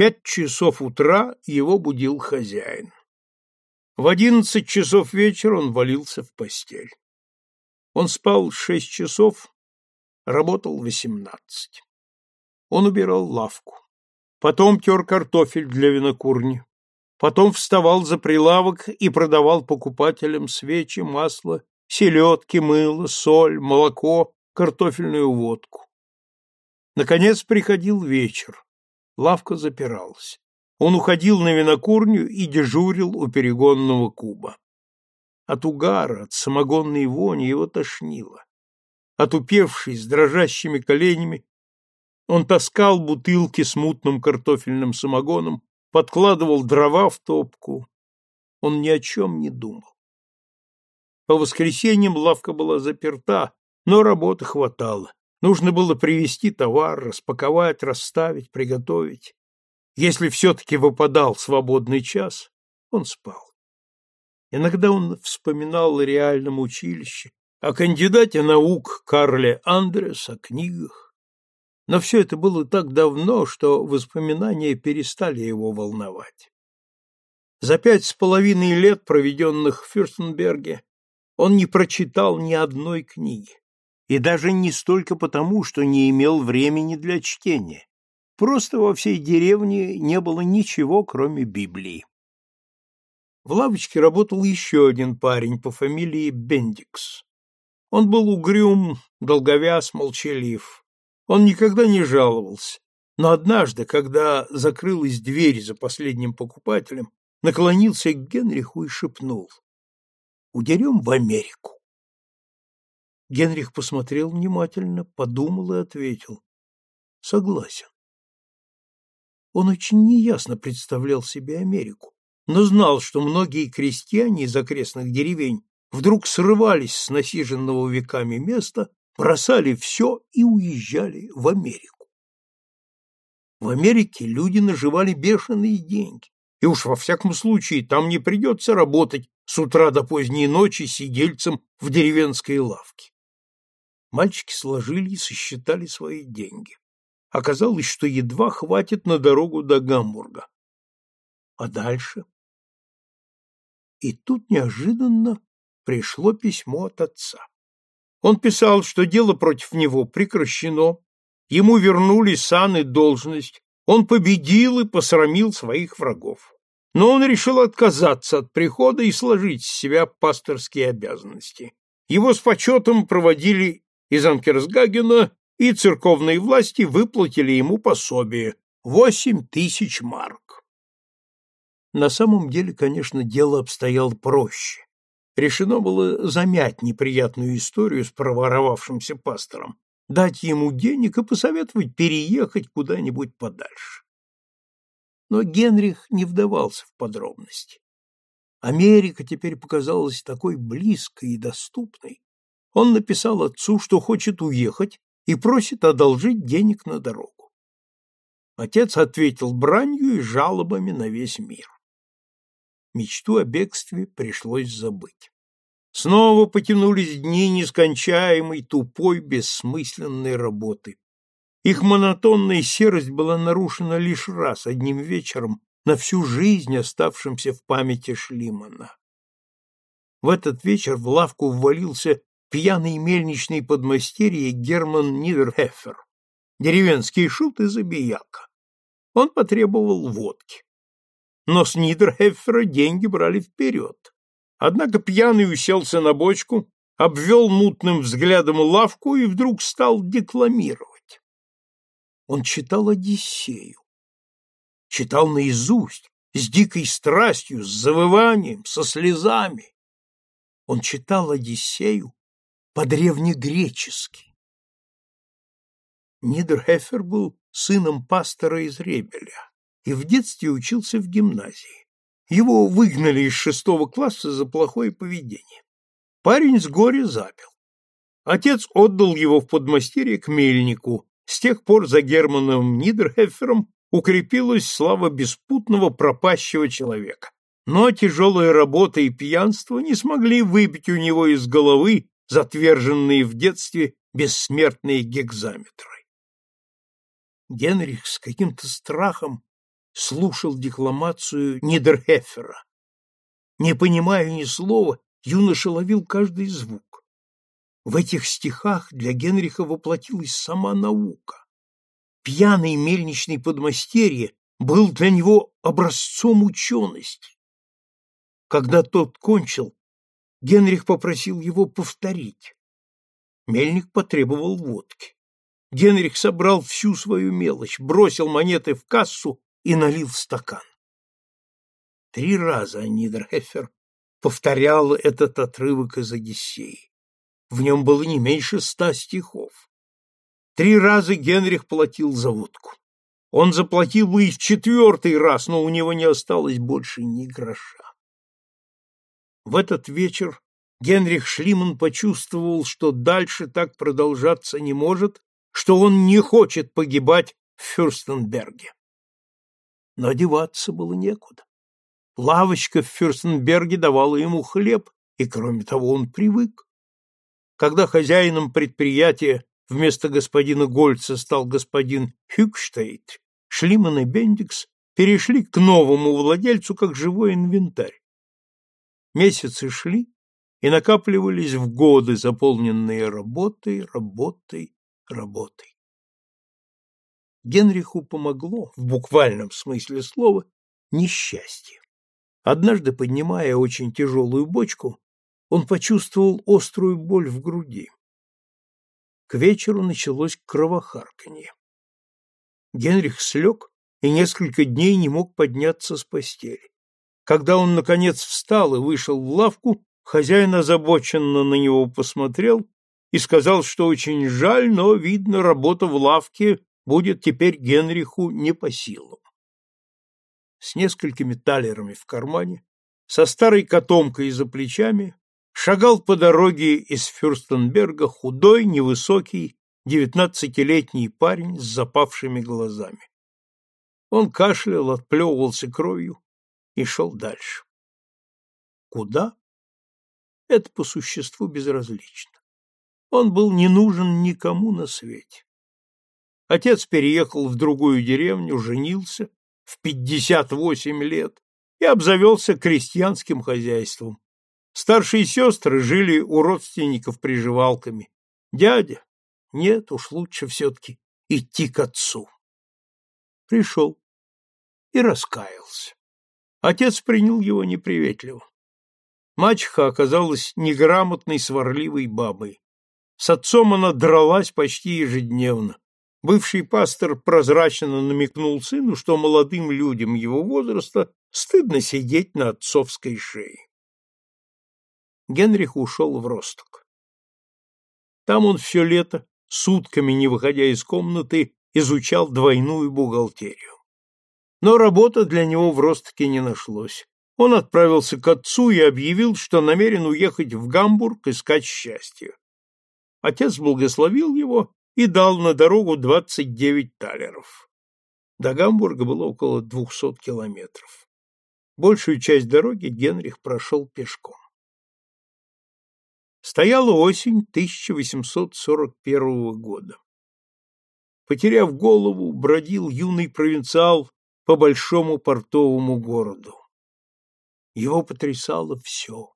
пять часов утра его будил хозяин. В одиннадцать часов вечера он валился в постель. Он спал шесть часов, работал восемнадцать. Он убирал лавку. Потом тер картофель для винокурни. Потом вставал за прилавок и продавал покупателям свечи, масло, селедки, мыло, соль, молоко, картофельную водку. Наконец приходил вечер лавка запиралась. Он уходил на винокурню и дежурил у перегонного куба. От угара, от самогонной вони его тошнило. Отупевший, с дрожащими коленями, он таскал бутылки с мутным картофельным самогоном, подкладывал дрова в топку. Он ни о чем не думал. По воскресеньям лавка была заперта, но работы хватало. Нужно было привезти товар, распаковать, расставить, приготовить. Если все-таки выпадал свободный час, он спал. Иногда он вспоминал о реальном училище, о кандидате наук Карле Андрес, о книгах. Но все это было так давно, что воспоминания перестали его волновать. За пять с половиной лет, проведенных в Фюрстенберге, он не прочитал ни одной книги и даже не столько потому, что не имел времени для чтения. Просто во всей деревне не было ничего, кроме Библии. В лавочке работал еще один парень по фамилии Бендикс. Он был угрюм, долговяз, молчалив. Он никогда не жаловался, но однажды, когда закрылась дверь за последним покупателем, наклонился к Генриху и шепнул «Удерем в Америку». Генрих посмотрел внимательно, подумал и ответил. Согласен. Он очень неясно представлял себе Америку, но знал, что многие крестьяне из окрестных деревень вдруг срывались с насиженного веками места, бросали все и уезжали в Америку. В Америке люди наживали бешеные деньги, и уж во всяком случае там не придется работать с утра до поздней ночи сидельцем в деревенской лавке мальчики сложили и сосчитали свои деньги. Оказалось, что едва хватит на дорогу до Гамбурга. А дальше? И тут неожиданно пришло письмо от отца. Он писал, что дело против него прекращено, ему вернули сан и должность, он победил и посрамил своих врагов. Но он решил отказаться от прихода и сложить с себя пасторские обязанности. Его с почетом проводили из Анкерсгагена и церковные власти выплатили ему пособие – восемь тысяч марок. На самом деле, конечно, дело обстояло проще. Решено было замять неприятную историю с проворовавшимся пастором, дать ему денег и посоветовать переехать куда-нибудь подальше. Но Генрих не вдавался в подробности. Америка теперь показалась такой близкой и доступной, он написал отцу, что хочет уехать и просит одолжить денег на дорогу. Отец ответил бранью и жалобами на весь мир. Мечту о бегстве пришлось забыть. Снова потянулись дни нескончаемой, тупой, бессмысленной работы. Их монотонная серость была нарушена лишь раз, одним вечером, на всю жизнь оставшимся в памяти Шлимана. В этот вечер в лавку ввалился пьяный мельничный подмастерье Герман Нидерхефер, деревенский шут и забияка. Он потребовал водки. Но с Нидерхефера деньги брали вперед. Однако пьяный уселся на бочку, обвел мутным взглядом лавку и вдруг стал декламировать. Он читал «Одиссею». Читал наизусть, с дикой страстью, с завыванием, со слезами. Он читал «Одиссею» по-древнегречески. Нидерхефер был сыном пастора из Ребеля и в детстве учился в гимназии. Его выгнали из шестого класса за плохое поведение. Парень с горя запил. Отец отдал его в подмастерье к мельнику. С тех пор за Германом Нидерхефером укрепилась слава беспутного пропащего человека. Но тяжелая работа и пьянство не смогли выбить у него из головы затверженные в детстве бессмертные гекзаметры. Генрих с каким-то страхом слушал декламацию Нидерхефера. Не понимая ни слова, юноша ловил каждый звук. В этих стихах для Генриха воплотилась сама наука. Пьяный мельничный подмастерье был для него образцом учености. Когда тот кончил, Генрих попросил его повторить. Мельник потребовал водки. Генрих собрал всю свою мелочь, бросил монеты в кассу и налил в стакан. Три раза Нидерхефер повторял этот отрывок из Одиссеи. В нем было не меньше ста стихов. Три раза Генрих платил за водку. Он заплатил бы и в четвертый раз, но у него не осталось больше ни гроша. В этот вечер Генрих Шлиман почувствовал, что дальше так продолжаться не может, что он не хочет погибать в Фюрстенберге. Но одеваться было некуда. Лавочка в Фюрстенберге давала ему хлеб, и, кроме того, он привык. Когда хозяином предприятия вместо господина Гольца стал господин Хюкштейт, Шлиман и Бендикс перешли к новому владельцу как живой инвентарь. Месяцы шли, и накапливались в годы, заполненные работой, работой, работой. Генриху помогло, в буквальном смысле слова, несчастье. Однажды, поднимая очень тяжелую бочку, он почувствовал острую боль в груди. К вечеру началось кровохарканье. Генрих слег и несколько дней не мог подняться с постели. Когда он, наконец, встал и вышел в лавку, хозяин озабоченно на него посмотрел и сказал, что очень жаль, но, видно, работа в лавке будет теперь Генриху не по силам. С несколькими талерами в кармане, со старой котомкой за плечами, шагал по дороге из Фюрстенберга худой, невысокий, девятнадцатилетний парень с запавшими глазами. Он кашлял, отплевывался кровью, и шел дальше. Куда? Это по существу безразлично. Он был не нужен никому на свете. Отец переехал в другую деревню, женился в 58 лет и обзавелся крестьянским хозяйством. Старшие сестры жили у родственников приживалками. Дядя? Нет, уж лучше все-таки идти к отцу. Пришел и раскаялся. Отец принял его неприветливо. Мачеха оказалась неграмотной, сварливой бабой. С отцом она дралась почти ежедневно. Бывший пастор прозрачно намекнул сыну, что молодым людям его возраста стыдно сидеть на отцовской шее. Генрих ушел в Росток. Там он все лето, сутками не выходя из комнаты, изучал двойную бухгалтерию. Но работа для него в Ростке не нашлось. Он отправился к отцу и объявил, что намерен уехать в Гамбург искать счастье. Отец благословил его и дал на дорогу 29 талеров. До Гамбурга было около 200 километров. Большую часть дороги Генрих прошел пешком. Стояла осень 1841 года. Потеряв голову, бродил юный провинциал по большому портовому городу. Его потрясало все.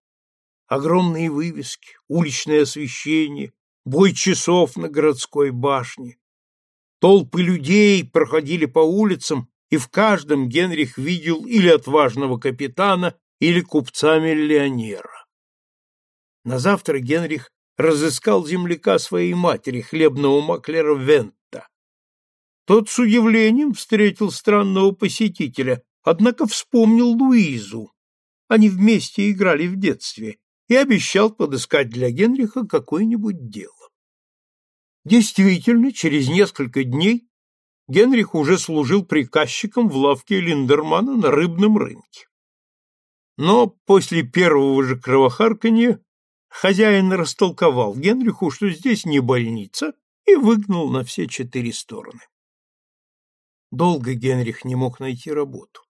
Огромные вывески, уличное освещение, бой часов на городской башне. Толпы людей проходили по улицам, и в каждом Генрих видел или отважного капитана, или купца-миллионера. На завтра Генрих разыскал земляка своей матери, хлебного маклера Вент, тот с удивлением встретил странного посетителя, однако вспомнил Луизу. Они вместе играли в детстве и обещал подыскать для Генриха какое-нибудь дело. Действительно, через несколько дней Генрих уже служил приказчиком в лавке Линдермана на рыбном рынке. Но после первого же кровохарканья хозяин растолковал Генриху, что здесь не больница, и выгнал на все четыре стороны. Долго Генрих не мог найти работу.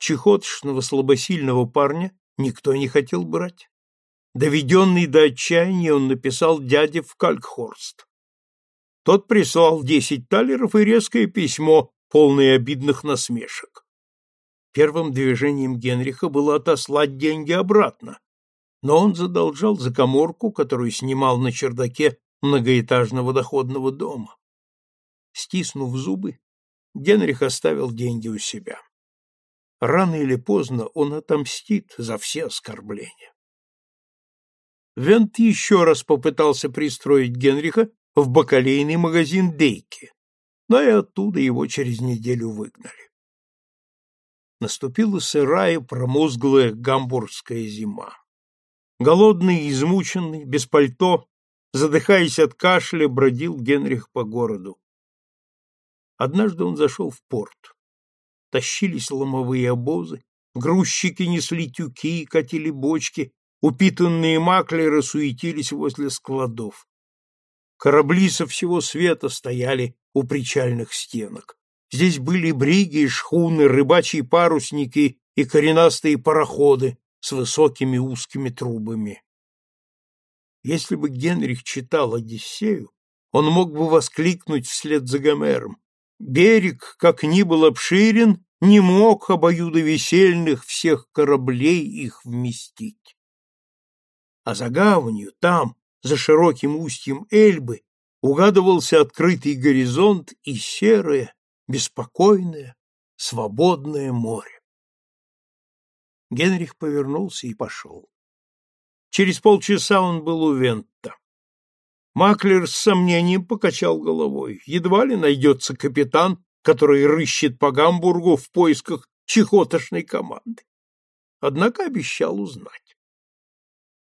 Чехотшного слабосильного парня никто не хотел брать. Доведенный до отчаяния, он написал дяде в Калькхорст. Тот прислал десять талеров и резкое письмо, полное обидных насмешек. Первым движением Генриха было отослать деньги обратно, но он задолжал за коморку, которую снимал на чердаке многоэтажного доходного дома. Стиснув зубы, Генрих оставил деньги у себя. Рано или поздно он отомстит за все оскорбления. Вент еще раз попытался пристроить Генриха в бакалейный магазин Дейки, но и оттуда его через неделю выгнали. Наступила сырая, промозглая гамбургская зима. Голодный, измученный, без пальто, задыхаясь от кашля, бродил Генрих по городу. Однажды он зашел в порт. Тащились ломовые обозы, грузчики несли тюки, катили бочки, упитанные маклеры суетились возле складов. Корабли со всего света стояли у причальных стенок. Здесь были бриги, шхуны, рыбачьи парусники и коренастые пароходы с высокими узкими трубами. Если бы Генрих читал Одиссею, он мог бы воскликнуть вслед за Гомером берег, как ни был обширен, не мог обоюдовесельных всех кораблей их вместить. А за гаванью, там, за широким устьем Эльбы, угадывался открытый горизонт и серое, беспокойное, свободное море. Генрих повернулся и пошел. Через полчаса он был у Вента. Маклер с сомнением покачал головой. Едва ли найдется капитан, который рыщет по Гамбургу в поисках чехотошной команды. Однако обещал узнать.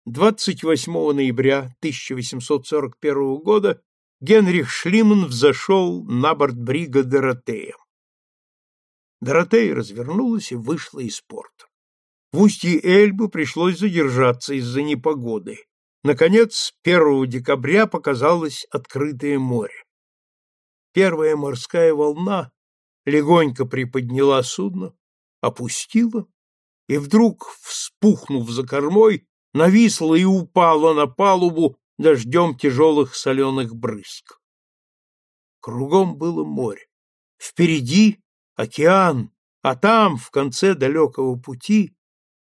28 ноября 1841 года Генрих Шлиман взошел на борт брига Доротея. Доротея развернулась и вышла из порта. В устье Эльбы пришлось задержаться из-за непогоды. Наконец, 1 декабря показалось открытое море. Первая морская волна легонько приподняла судно, опустила, и вдруг, вспухнув за кормой, нависла и упала на палубу дождем тяжелых соленых брызг. Кругом было море. Впереди океан, а там, в конце далекого пути,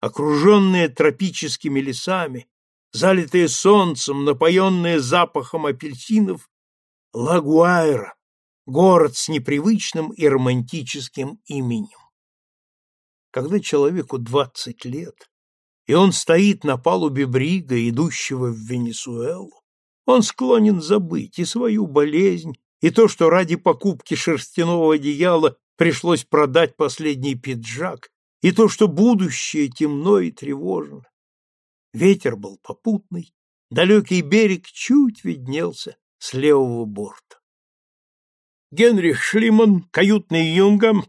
окруженные тропическими лесами, залитые солнцем, напоенные запахом апельсинов, Лагуайра, город с непривычным и романтическим именем. Когда человеку двадцать лет, и он стоит на палубе брига, идущего в Венесуэлу, он склонен забыть и свою болезнь, и то, что ради покупки шерстяного одеяла пришлось продать последний пиджак, и то, что будущее темно и тревожно. Ветер был попутный, далекий берег чуть виднелся с левого борта. Генрих Шлиман, каютный юнгом,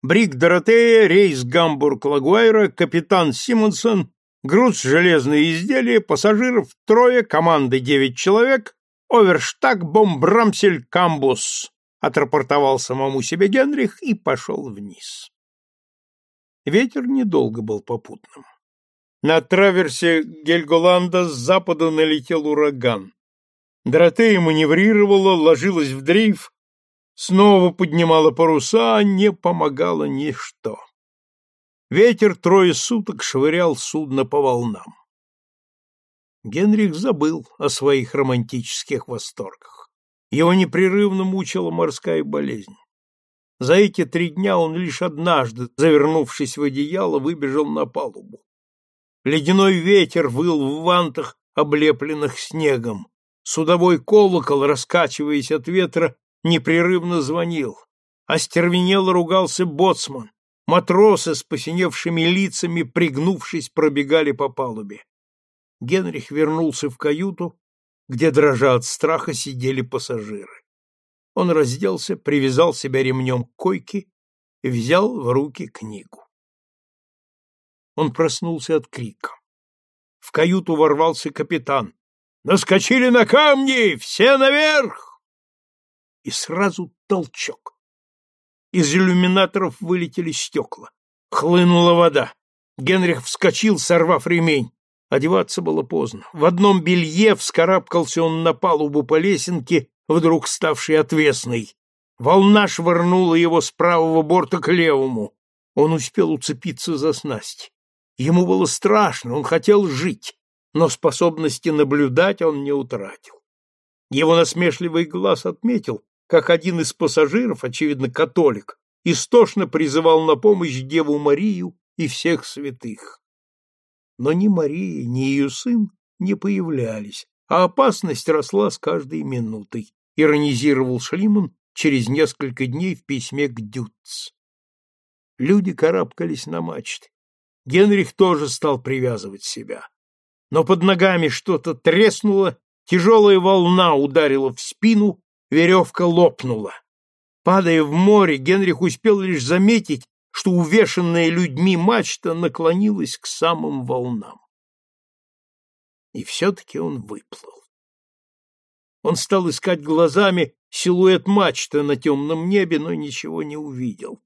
Брик Доротея, рейс Гамбург-Лагуайра, капитан Симонсон, груз железные изделия, пассажиров трое, команды девять человек, оверштаг, бомбрамсель, камбус, отрапортовал самому себе Генрих и пошел вниз. Ветер недолго был попутным. На траверсе Гельголанда с запада налетел ураган. Доротея маневрировала, ложилась в дрейф, снова поднимала паруса, а не помогало ничто. Ветер трое суток швырял судно по волнам. Генрих забыл о своих романтических восторгах. Его непрерывно мучила морская болезнь. За эти три дня он лишь однажды, завернувшись в одеяло, выбежал на палубу. Ледяной ветер выл в вантах, облепленных снегом. Судовой колокол, раскачиваясь от ветра, непрерывно звонил. Остервенело ругался боцман. Матросы с посиневшими лицами, пригнувшись, пробегали по палубе. Генрих вернулся в каюту, где, дрожа от страха, сидели пассажиры. Он разделся, привязал себя ремнем к койке и взял в руки книгу. Он проснулся от крика. В каюту ворвался капитан. «Наскочили на камни! Все наверх!» И сразу толчок. Из иллюминаторов вылетели стекла. Хлынула вода. Генрих вскочил, сорвав ремень. Одеваться было поздно. В одном белье вскарабкался он на палубу по лесенке, вдруг ставший отвесной. Волна швырнула его с правого борта к левому. Он успел уцепиться за снасть. Ему было страшно, он хотел жить, но способности наблюдать он не утратил. Его насмешливый глаз отметил, как один из пассажиров, очевидно, католик, истошно призывал на помощь Деву Марию и всех святых. Но ни Мария, ни ее сын не появлялись, а опасность росла с каждой минутой, иронизировал Шлиман через несколько дней в письме к Дюц. Люди карабкались на мачты, Генрих тоже стал привязывать себя. Но под ногами что-то треснуло, тяжелая волна ударила в спину, веревка лопнула. Падая в море, Генрих успел лишь заметить, что увешанная людьми мачта наклонилась к самым волнам. И все-таки он выплыл. Он стал искать глазами силуэт мачты на темном небе, но ничего не увидел.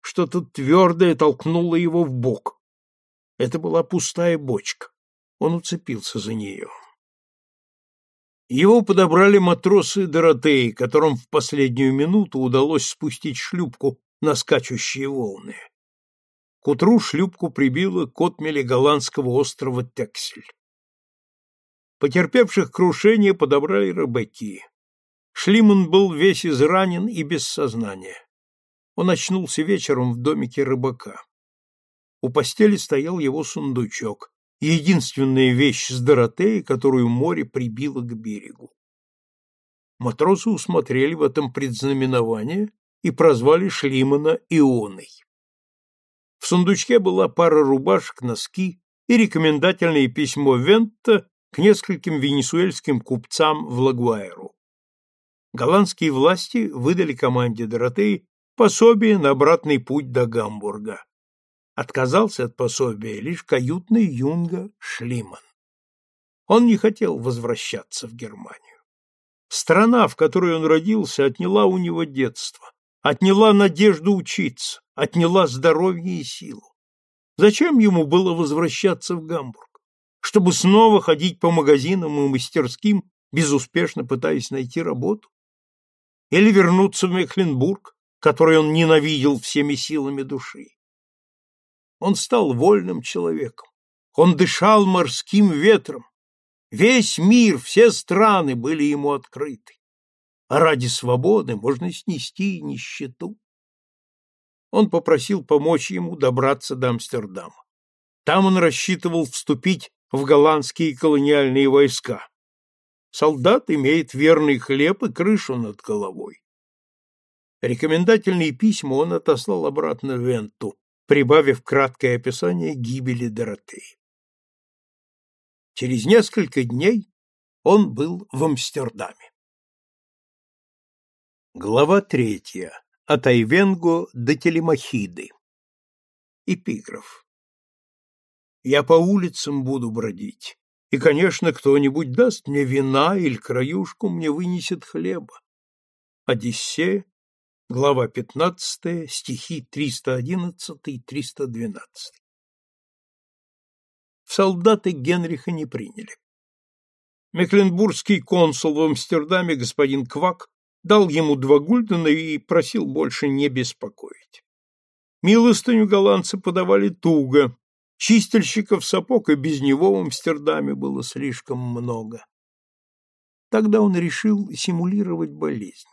Что-то твердое толкнуло его в бок. Это была пустая бочка. Он уцепился за нее. Его подобрали матросы Доротеи, которым в последнюю минуту удалось спустить шлюпку на скачущие волны. К утру шлюпку прибило к отмели голландского острова Тексель. Потерпевших крушение подобрали рыбаки. Шлиман был весь изранен и без сознания. Он очнулся вечером в домике рыбака у постели стоял его сундучок, единственная вещь с Доротеей, которую море прибило к берегу. Матросы усмотрели в этом предзнаменование и прозвали Шлимана Ионой. В сундучке была пара рубашек, носки и рекомендательное письмо Вента к нескольким венесуэльским купцам в Лагуайру. Голландские власти выдали команде Доротеи пособие на обратный путь до Гамбурга отказался от пособия лишь каютный юнга Шлиман. Он не хотел возвращаться в Германию. Страна, в которой он родился, отняла у него детство, отняла надежду учиться, отняла здоровье и силу. Зачем ему было возвращаться в Гамбург? Чтобы снова ходить по магазинам и мастерским, безуспешно пытаясь найти работу? Или вернуться в Мехленбург, который он ненавидел всеми силами души? Он стал вольным человеком. Он дышал морским ветром. Весь мир, все страны были ему открыты. А ради свободы можно снести и нищету. Он попросил помочь ему добраться до Амстердама. Там он рассчитывал вступить в голландские колониальные войска. Солдат имеет верный хлеб и крышу над головой. Рекомендательные письма он отослал обратно в Венту прибавив краткое описание гибели Доротеи. Через несколько дней он был в Амстердаме. Глава третья. От Айвенго до Телемахиды. Эпиграф. Я по улицам буду бродить, и, конечно, кто-нибудь даст мне вина или краюшку мне вынесет хлеба. Одиссея, Глава 15, стихи 311 312. В солдаты Генриха не приняли. Мекленбургский консул в Амстердаме господин Квак дал ему два гульдена и просил больше не беспокоить. Милостыню голландцы подавали туго, чистильщиков сапог и без него в Амстердаме было слишком много. Тогда он решил симулировать болезнь.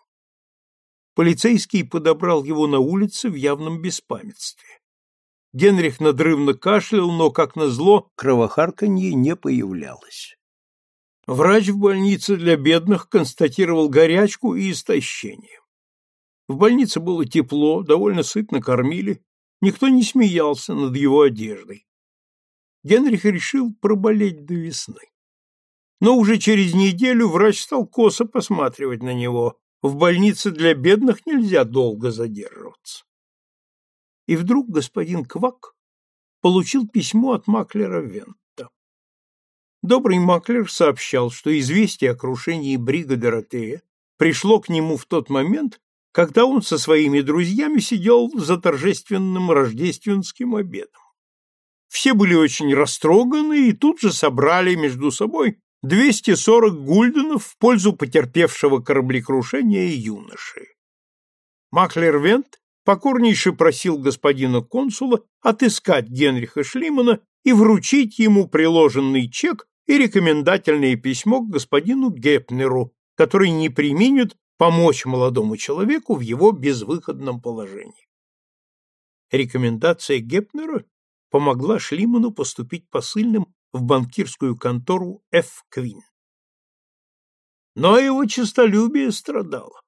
Полицейский подобрал его на улице в явном беспамятстве. Генрих надрывно кашлял, но, как назло, кровохарканье не появлялось. Врач в больнице для бедных констатировал горячку и истощение. В больнице было тепло, довольно сытно кормили, никто не смеялся над его одеждой. Генрих решил проболеть до весны. Но уже через неделю врач стал косо посматривать на него. В больнице для бедных нельзя долго задерживаться. И вдруг господин Квак получил письмо от маклера Вента. Добрый маклер сообщал, что известие о крушении брига Доротея пришло к нему в тот момент, когда он со своими друзьями сидел за торжественным рождественским обедом. Все были очень растроганы и тут же собрали между собой 240 гульденов в пользу потерпевшего кораблекрушения юноши. Маклервент покорнейше просил господина консула отыскать Генриха Шлимана и вручить ему приложенный чек и рекомендательное письмо к господину Гепнеру, который не применит помочь молодому человеку в его безвыходном положении. Рекомендация Гепнера помогла Шлиману поступить посыльным в банкирскую контору Ф. Квин. Но его честолюбие страдало.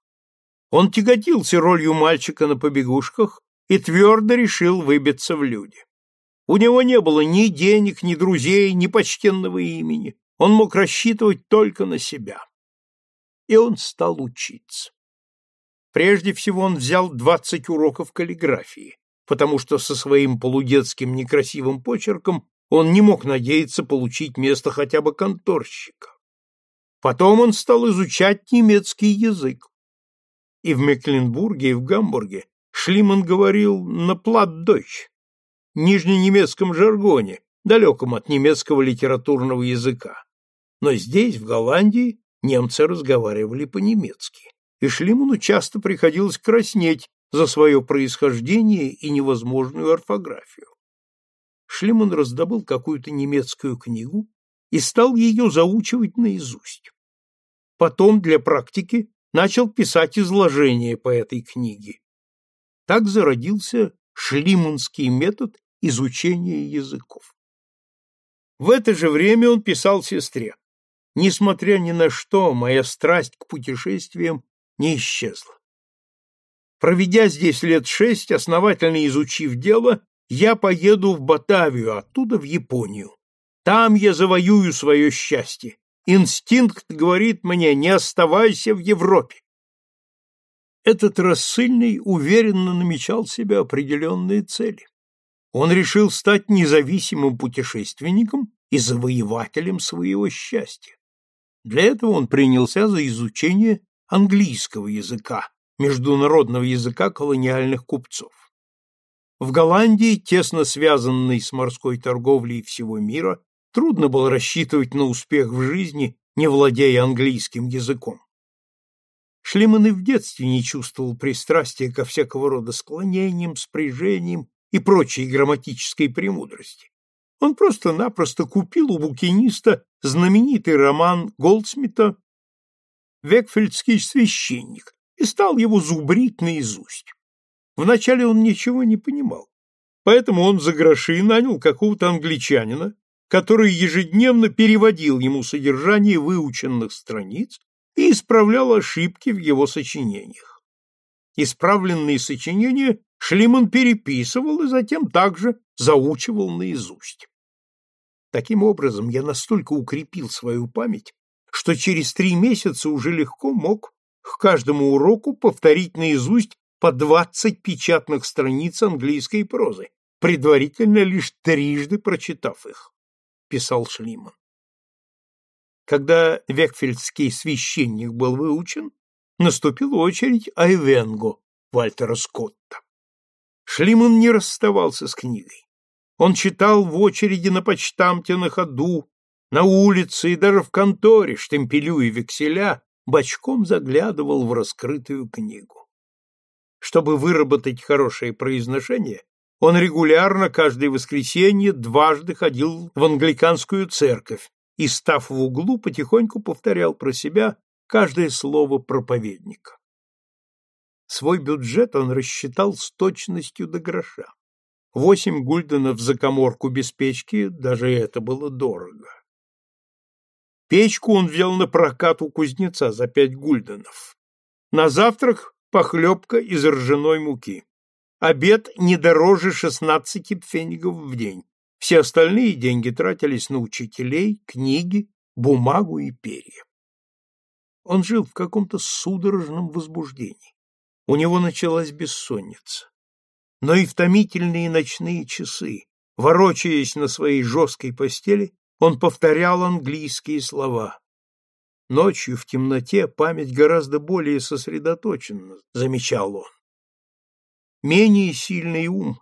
Он тяготился ролью мальчика на побегушках и твердо решил выбиться в люди. У него не было ни денег, ни друзей, ни почтенного имени. Он мог рассчитывать только на себя. И он стал учиться. Прежде всего он взял 20 уроков каллиграфии, потому что со своим полудетским некрасивым почерком он не мог надеяться получить место хотя бы конторщика. Потом он стал изучать немецкий язык. И в Мекленбурге, и в Гамбурге Шлиман говорил на платдойч, нижненемецком жаргоне, далеком от немецкого литературного языка. Но здесь, в Голландии, немцы разговаривали по-немецки, и Шлиману часто приходилось краснеть за свое происхождение и невозможную орфографию. Шлиман раздобыл какую-то немецкую книгу и стал ее заучивать наизусть. Потом для практики начал писать изложение по этой книге. Так зародился шлиманский метод изучения языков. В это же время он писал сестре. Несмотря ни на что, моя страсть к путешествиям не исчезла. Проведя здесь лет шесть, основательно изучив дело, я поеду в Батавию, оттуда в Японию. Там я завоюю свое счастье. Инстинкт говорит мне, не оставайся в Европе. Этот рассыльный уверенно намечал себе определенные цели. Он решил стать независимым путешественником и завоевателем своего счастья. Для этого он принялся за изучение английского языка, международного языка колониальных купцов. В Голландии, тесно связанной с морской торговлей всего мира, трудно было рассчитывать на успех в жизни, не владея английским языком. Шлеман и в детстве не чувствовал пристрастия ко всякого рода склонениям, спряжениям и прочей грамматической премудрости. Он просто-напросто купил у букиниста знаменитый роман Голдсмита «Векфельдский священник» и стал его зубрить наизусть. Вначале он ничего не понимал. Поэтому он за гроши нанял какого-то англичанина, который ежедневно переводил ему содержание выученных страниц и исправлял ошибки в его сочинениях. Исправленные сочинения Шлиман переписывал и затем также заучивал наизусть. Таким образом, я настолько укрепил свою память, что через три месяца уже легко мог к каждому уроку повторить наизусть по двадцать печатных страниц английской прозы, предварительно лишь трижды прочитав их, писал Шлиман. Когда векфельдский священник был выучен, наступила очередь Айвенго Вальтера Скотта. Шлиман не расставался с книгой. Он читал в очереди на почтамте на ходу, на улице и даже в конторе штемпелю и векселя бочком заглядывал в раскрытую книгу. Чтобы выработать хорошее произношение, он регулярно каждое воскресенье дважды ходил в англиканскую церковь и, став в углу, потихоньку повторял про себя каждое слово проповедника. Свой бюджет он рассчитал с точностью до гроша. Восемь гульденов за коморку без печки, даже это было дорого. Печку он взял на прокат у кузнеца за пять гульденов. На завтрак похлебка из ржаной муки. Обед не дороже 16 пфенигов в день. Все остальные деньги тратились на учителей, книги, бумагу и перья. Он жил в каком-то судорожном возбуждении. У него началась бессонница. Но и в томительные ночные часы, ворочаясь на своей жесткой постели, он повторял английские слова Ночью в темноте память гораздо более сосредоточена, замечал он. Менее сильный ум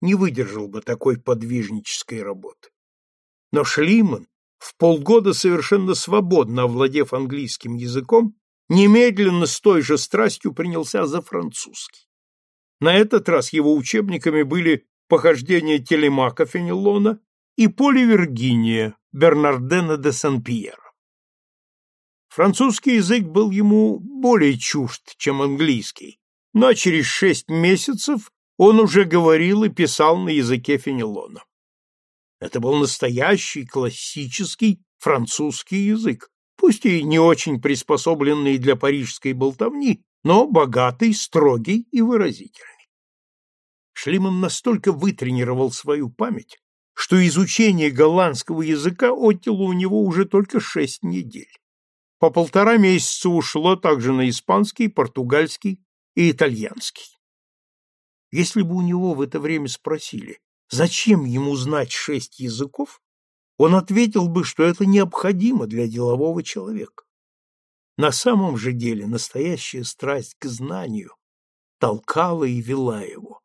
не выдержал бы такой подвижнической работы. Но Шлиман, в полгода совершенно свободно овладев английским языком, немедленно с той же страстью принялся за французский. На этот раз его учебниками были похождения Телемака Фенелона и Поле Виргиния Бернардена де Сан-Пьера. Французский язык был ему более чужд, чем английский, но через шесть месяцев он уже говорил и писал на языке Фенелона. Это был настоящий классический французский язык, пусть и не очень приспособленный для парижской болтовни, но богатый, строгий и выразительный. Шлиман настолько вытренировал свою память, что изучение голландского языка отняло у него уже только шесть недель по полтора месяца ушло также на испанский, португальский и итальянский. Если бы у него в это время спросили, зачем ему знать шесть языков, он ответил бы, что это необходимо для делового человека. На самом же деле настоящая страсть к знанию толкала и вела его.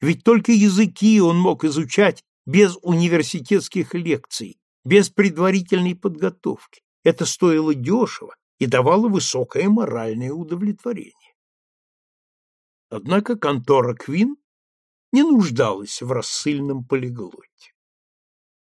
Ведь только языки он мог изучать без университетских лекций, без предварительной подготовки. Это стоило дешево и давало высокое моральное удовлетворение. Однако контора Квин не нуждалась в рассыльном полиглоте.